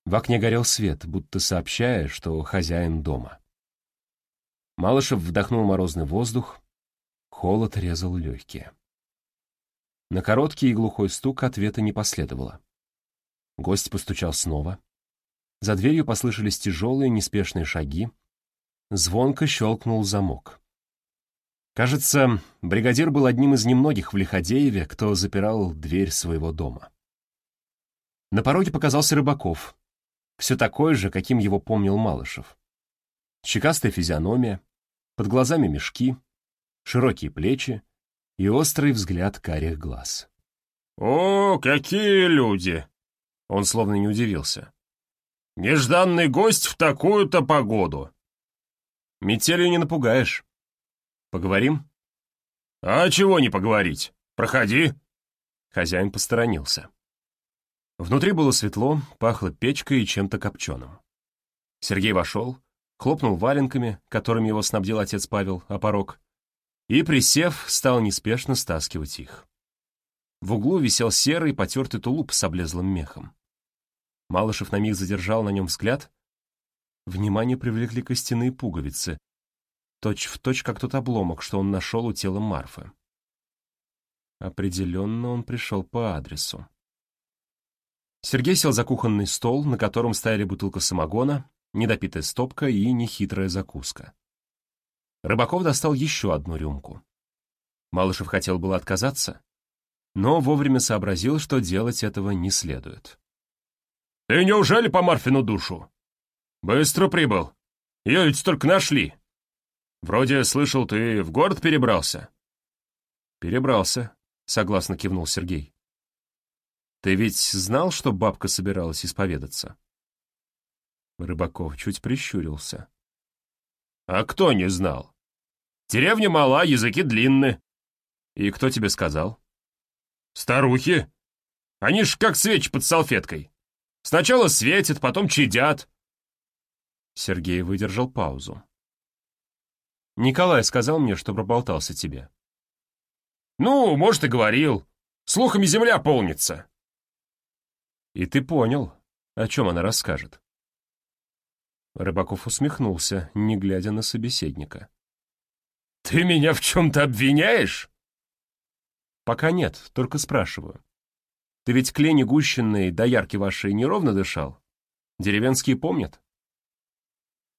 в окне горел свет, будто сообщая, что хозяин дома. Малышев вдохнул морозный воздух, холод резал легкие. На короткий и глухой стук ответа не последовало. Гость постучал снова. За дверью послышались тяжелые, неспешные шаги. Звонко щелкнул замок. Кажется, бригадир был одним из немногих в Лиходееве, кто запирал дверь своего дома. На пороге показался Рыбаков, все такой же, каким его помнил Малышев. Щекастая физиономия, под глазами мешки, широкие плечи и острый взгляд карих глаз. «О, какие люди!» Он словно не удивился. «Нежданный гость в такую-то погоду!» «Метелью не напугаешь. Поговорим?» «А чего не поговорить? Проходи!» Хозяин посторонился. Внутри было светло, пахло печкой и чем-то копченым. Сергей вошел, хлопнул валенками, которыми его снабдил отец Павел, о порог, и, присев, стал неспешно стаскивать их. В углу висел серый потертый тулуп с облезлым мехом. Малышев на миг задержал на нем взгляд. Внимание привлекли костяные пуговицы, точь в точь, как тот обломок, что он нашел у тела Марфы. Определенно он пришел по адресу. Сергей сел за кухонный стол, на котором стояли бутылка самогона, недопитая стопка и нехитрая закуска. Рыбаков достал еще одну рюмку. Малышев хотел было отказаться, но вовремя сообразил, что делать этого не следует. «Ты неужели по Марфину душу? Быстро прибыл. Ее ведь только нашли. Вроде слышал, ты в город перебрался». «Перебрался», — согласно кивнул Сергей. «Ты ведь знал, что бабка собиралась исповедаться?» Рыбаков чуть прищурился. «А кто не знал? Деревня мала, языки длинны». «И кто тебе сказал?» Старухи? Они ж как свечи под салфеткой. Сначала светят, потом чадят. Сергей выдержал паузу. Николай сказал мне, что проболтался тебе. Ну, может, и говорил. Слухами земля полнится. И ты понял, о чем она расскажет. Рыбаков усмехнулся, не глядя на собеседника. «Ты меня в чем-то обвиняешь?» «Пока нет, только спрашиваю. Ты ведь к Лене Гущиной до ярки вашей неровно дышал? Деревенские помнят?»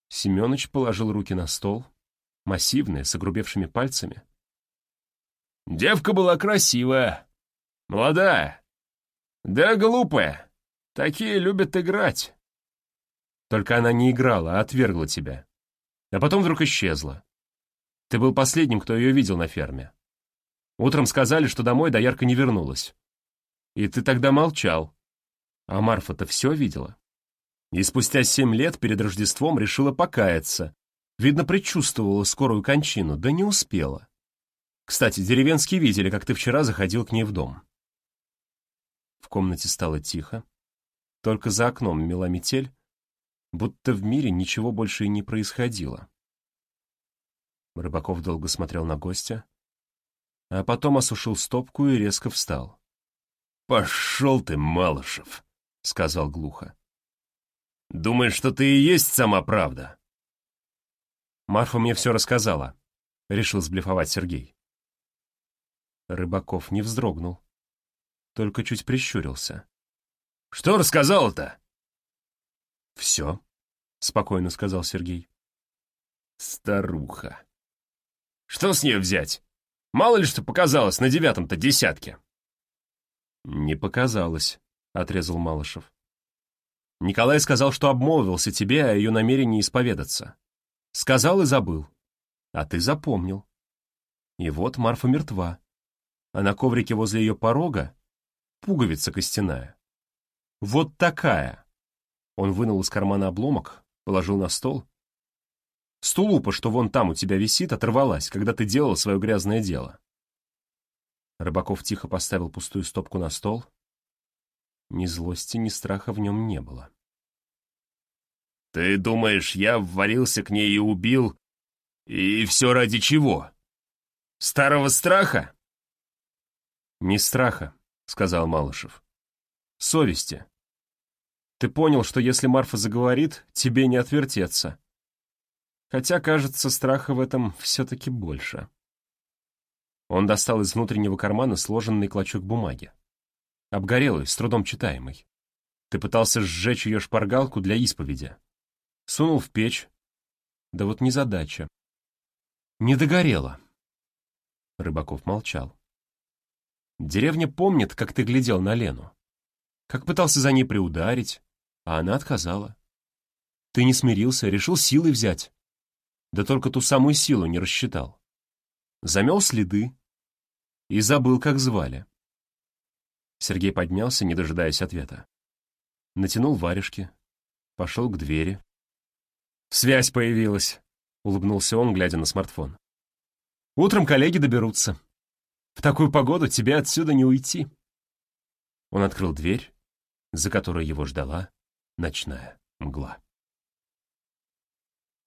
Семёныч положил руки на стол, массивные, с огрубевшими пальцами. «Девка была красивая, молодая, да глупая. Такие любят играть». Только она не играла, а отвергла тебя. А потом вдруг исчезла. Ты был последним, кто ее видел на ферме. Утром сказали, что домой доярка не вернулась. И ты тогда молчал. А Марфа-то все видела. И спустя семь лет перед Рождеством решила покаяться. Видно, предчувствовала скорую кончину, да не успела. Кстати, деревенские видели, как ты вчера заходил к ней в дом. В комнате стало тихо. Только за окном мела метель, будто в мире ничего больше и не происходило. Рыбаков долго смотрел на гостя, а потом осушил стопку и резко встал. «Пошел ты, Малышев!» — сказал глухо. «Думаешь, что ты и есть сама правда?» «Марфа мне все рассказала», — решил сблефовать Сергей. Рыбаков не вздрогнул, только чуть прищурился. «Что рассказал-то?» «Все», — спокойно сказал Сергей. «Старуха. Что с нее взять? Мало ли что показалось на девятом-то десятке. Не показалось, отрезал Малышев. Николай сказал, что обмолвился тебе о ее намерении исповедаться. Сказал и забыл. А ты запомнил. И вот Марфа мертва. А на коврике возле ее порога пуговица костяная. Вот такая. Он вынул из кармана обломок, положил на стол Стулупа, что вон там у тебя висит, оторвалась, когда ты делал свое грязное дело. Рыбаков тихо поставил пустую стопку на стол. Ни злости, ни страха в нем не было. «Ты думаешь, я ввалился к ней и убил? И все ради чего? Старого страха?» «Не страха», — сказал Малышев. «Совести. Ты понял, что если Марфа заговорит, тебе не отвертеться. Хотя, кажется, страха в этом все-таки больше. Он достал из внутреннего кармана сложенный клочок бумаги. Обгорелый, с трудом читаемый. Ты пытался сжечь ее шпаргалку для исповеди. Сунул в печь. Да вот незадача. Не догорело. Рыбаков молчал. Деревня помнит, как ты глядел на Лену. Как пытался за ней приударить, а она отказала. Ты не смирился, решил силой взять. Да только ту самую силу не рассчитал. Замел следы и забыл, как звали. Сергей поднялся, не дожидаясь ответа. Натянул варежки, пошел к двери. «Связь появилась», — улыбнулся он, глядя на смартфон. «Утром коллеги доберутся. В такую погоду тебе отсюда не уйти». Он открыл дверь, за которой его ждала ночная мгла.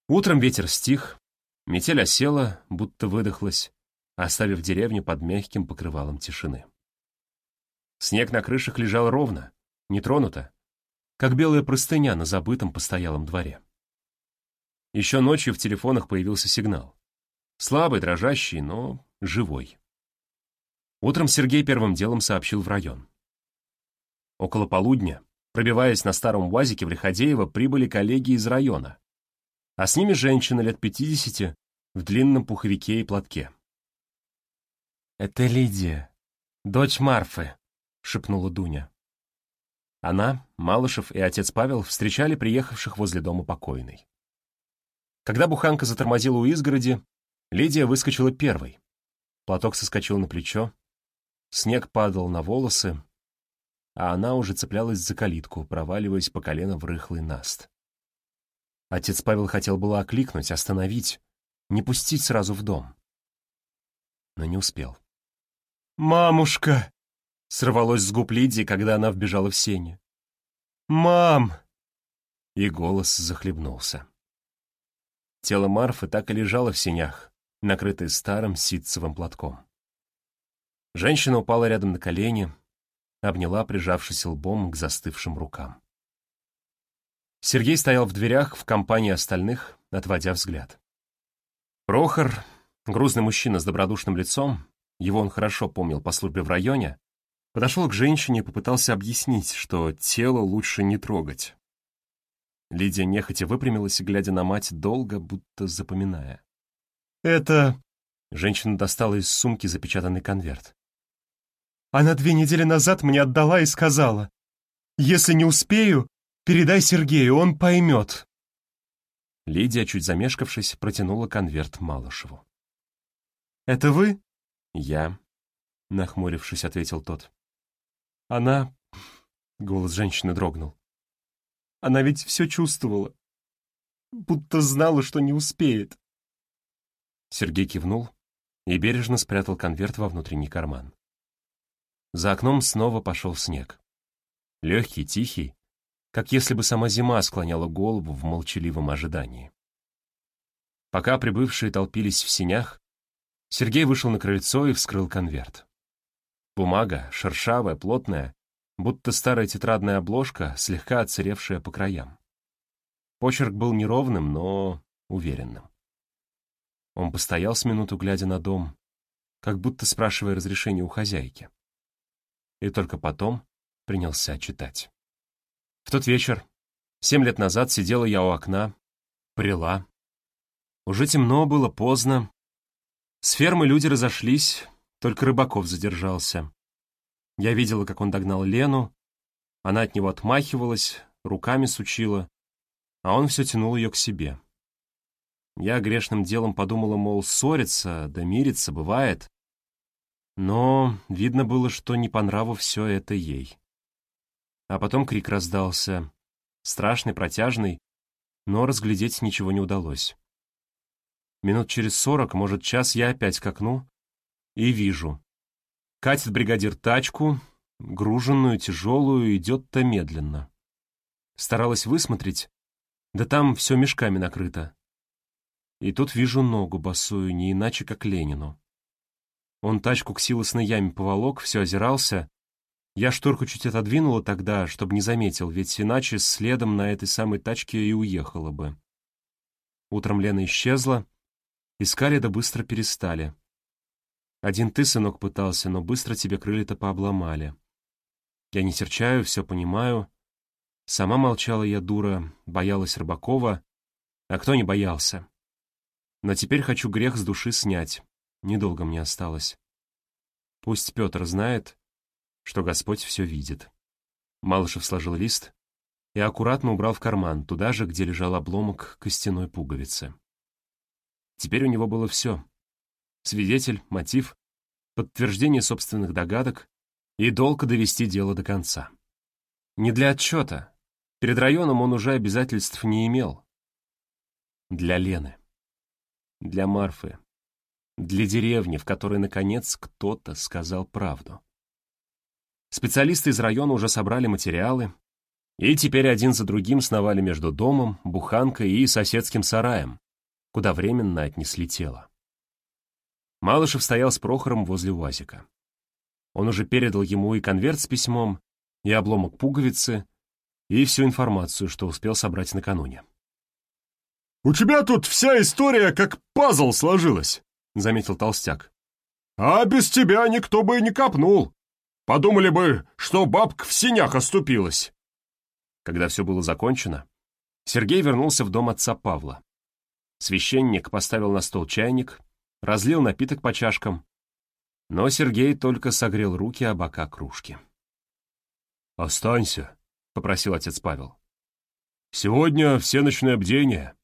Утром ветер стих, метель осела, будто выдохлась, оставив деревню под мягким покрывалом тишины. Снег на крышах лежал ровно, не тронуто, как белая простыня на забытом постоялом дворе. Еще ночью в телефонах появился сигнал. Слабый, дрожащий, но живой. Утром Сергей первым делом сообщил в район. Около полудня, пробиваясь на старом УАЗике в Лиходеево, прибыли коллеги из района, а с ними женщина лет пятидесяти в длинном пуховике и платке. «Это Лидия, дочь Марфы», — шепнула Дуня. Она, Малышев и отец Павел встречали приехавших возле дома покойной. Когда буханка затормозила у изгороди, Лидия выскочила первой. Платок соскочил на плечо, снег падал на волосы, а она уже цеплялась за калитку, проваливаясь по колено в рыхлый наст. Отец Павел хотел было окликнуть, остановить, не пустить сразу в дом. Но не успел. «Мамушка!» Сорвалось с губ Лидии, когда она вбежала в сене. «Мам!» И голос захлебнулся. Тело Марфы так и лежало в сенях, накрытое старым ситцевым платком. Женщина упала рядом на колени, обняла, прижавшись лбом к застывшим рукам. Сергей стоял в дверях в компании остальных, отводя взгляд. Прохор, грузный мужчина с добродушным лицом, его он хорошо помнил по службе в районе, Подошел к женщине и попытался объяснить, что тело лучше не трогать. Лидия нехотя выпрямилась, глядя на мать, долго, будто запоминая. «Это...» — женщина достала из сумки запечатанный конверт. «Она две недели назад мне отдала и сказала, «Если не успею, передай Сергею, он поймет». Лидия, чуть замешкавшись, протянула конверт Малышеву. «Это вы?» «Я», — нахмурившись, ответил тот. Она... Голос женщины дрогнул. Она ведь все чувствовала. Будто знала, что не успеет. Сергей кивнул и бережно спрятал конверт во внутренний карман. За окном снова пошел снег. Легкий, тихий, как если бы сама зима склоняла голову в молчаливом ожидании. Пока прибывшие толпились в синях, Сергей вышел на крыльцо и вскрыл конверт. Бумага, шершавая, плотная, будто старая тетрадная обложка, слегка отсыревшая по краям. Почерк был неровным, но уверенным. Он постоял с минуту, глядя на дом, как будто спрашивая разрешения у хозяйки. И только потом принялся читать. В тот вечер, семь лет назад, сидела я у окна, прила. Уже темно было, поздно. С фермы люди разошлись, только Рыбаков задержался. Я видела, как он догнал Лену. Она от него отмахивалась, руками сучила, а он все тянул ее к себе. Я грешным делом подумала, мол, ссориться, да мириться бывает. Но видно было, что не по нраву все это ей. А потом крик раздался, страшный, протяжный, но разглядеть ничего не удалось. Минут через сорок, может, час я опять к окну, и вижу. Катит бригадир тачку, груженную, тяжелую, идет-то медленно. Старалась высмотреть, да там все мешками накрыто. И тут вижу ногу босую, не иначе, как Ленину. Он тачку к силосной яме поволок, все озирался. Я шторку чуть отодвинула тогда, чтобы не заметил, ведь иначе следом на этой самой тачке и уехала бы. Утром Лена исчезла, искали да быстро перестали. Один ты, сынок, пытался, но быстро тебе крылья-то пообломали. Я не серчаю, все понимаю. Сама молчала я, дура, боялась Рыбакова. А кто не боялся? Но теперь хочу грех с души снять. Недолго мне осталось. Пусть Петр знает, что Господь все видит. Малышев сложил лист и аккуратно убрал в карман, туда же, где лежал обломок костяной пуговицы. Теперь у него было все. Свидетель, мотив, подтверждение собственных догадок и долг довести дело до конца. Не для отчета. Перед районом он уже обязательств не имел. Для Лены. Для Марфы. Для деревни, в которой, наконец, кто-то сказал правду. Специалисты из района уже собрали материалы, и теперь один за другим сновали между домом, буханкой и соседским сараем, куда временно отнесли тело. Малышев стоял с Прохором возле УАЗика. Он уже передал ему и конверт с письмом, и обломок пуговицы, и всю информацию, что успел собрать накануне. «У тебя тут вся история как пазл сложилась», — заметил Толстяк. «А без тебя никто бы не копнул. Подумали бы, что бабка в синях оступилась». Когда все было закончено, Сергей вернулся в дом отца Павла. Священник поставил на стол чайник, разлил напиток по чашкам, но Сергей только согрел руки о бока кружки. «Останься», — попросил отец Павел. «Сегодня всеночное бдение.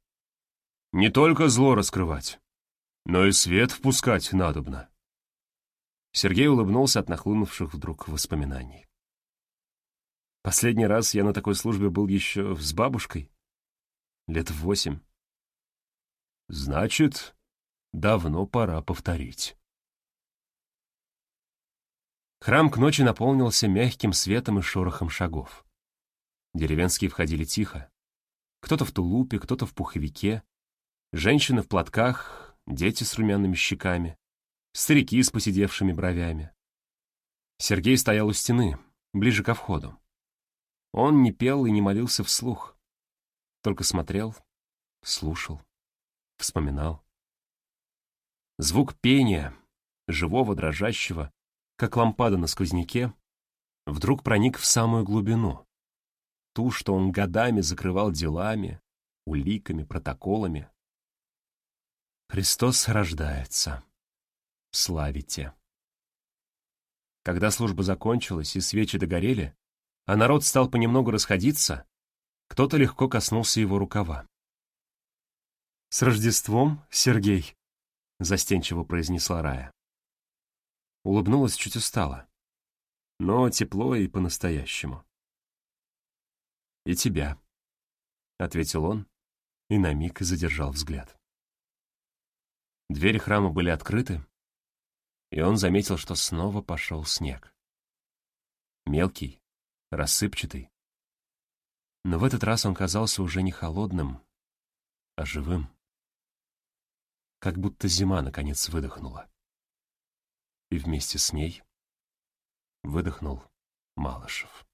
Не только зло раскрывать, но и свет впускать надобно». Сергей улыбнулся от нахлынувших вдруг воспоминаний. Последний раз я на такой службе был еще с бабушкой. Лет восемь. Значит, давно пора повторить. Храм к ночи наполнился мягким светом и шорохом шагов. Деревенские входили тихо. Кто-то в тулупе, кто-то в пуховике. Женщины в платках, дети с румяными щеками, старики с посидевшими бровями. Сергей стоял у стены, ближе ко входу. Он не пел и не молился вслух, только смотрел, слушал, вспоминал. Звук пения, живого, дрожащего, как лампада на сквозняке, вдруг проник в самую глубину, ту, что он годами закрывал делами, уликами, протоколами. Христос рождается. Славите. Когда служба закончилась и свечи догорели, а народ стал понемногу расходиться, кто-то легко коснулся его рукава. «С Рождеством, Сергей!» — застенчиво произнесла Рая. Улыбнулась чуть устало, но тепло и по-настоящему. «И тебя», — ответил он и на миг задержал взгляд. Двери храма были открыты, и он заметил, что снова пошел снег. Мелкий, рассыпчатый. Но в этот раз он казался уже не холодным, а живым. Как будто зима, наконец, выдохнула. И вместе с ней выдохнул Малышев.